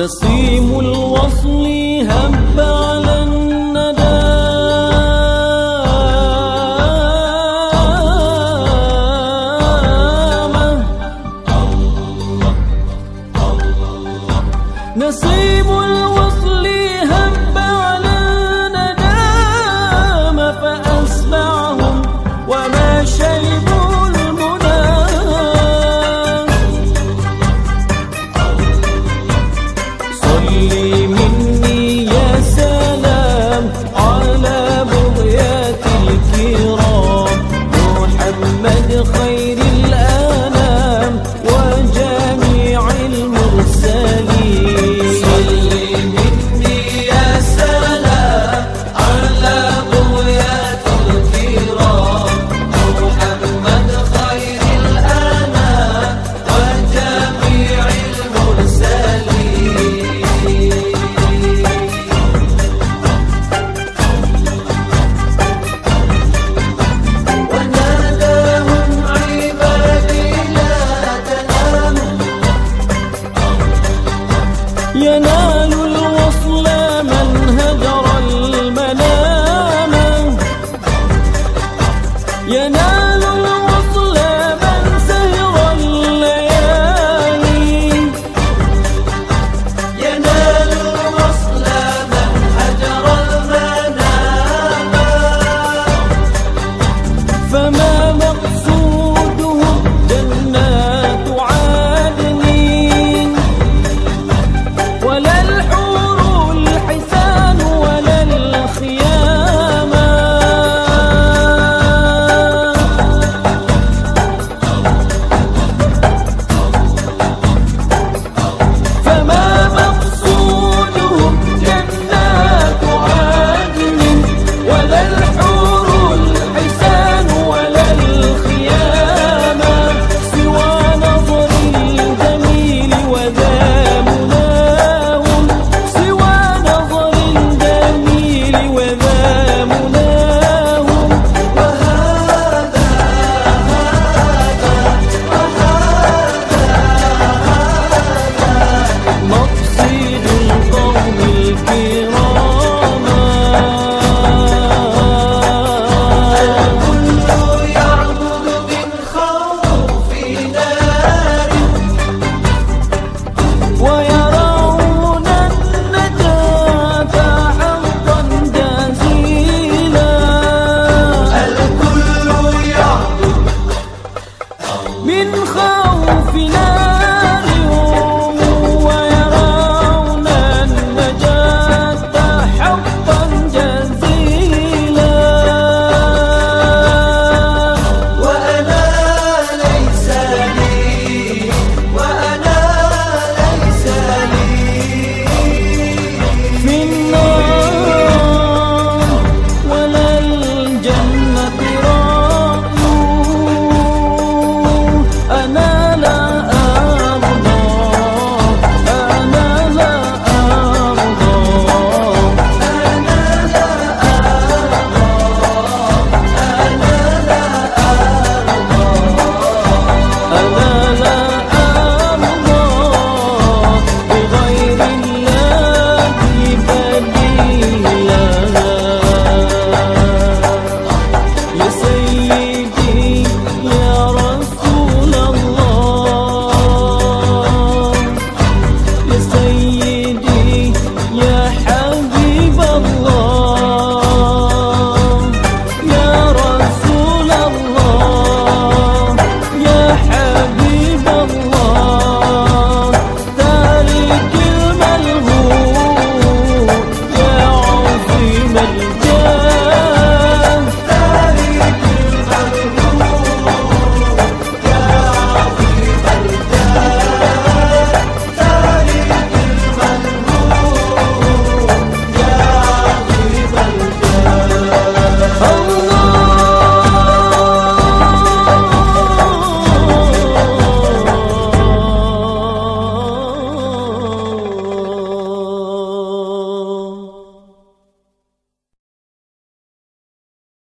نسيم الوصل هب على الندى. الله الله نسيم الوصل هب على الندامة فأسمعهم وما شيب ينال